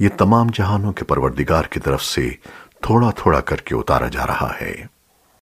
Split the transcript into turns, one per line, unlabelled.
ये तमाम जहानों के परवरदिगार की तरफ़ से थोड़ा थोड़ा करके उतारा जा रहा है।